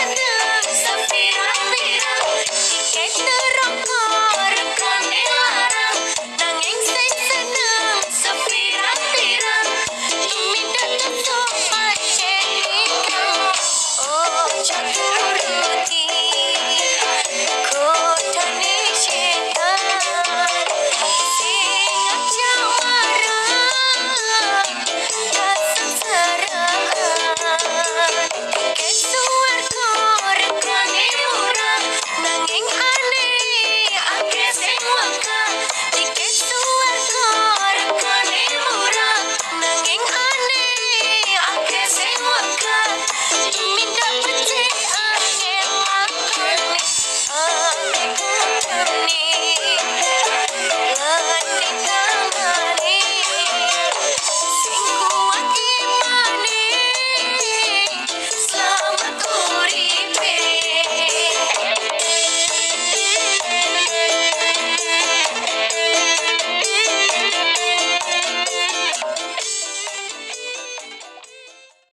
Yeah.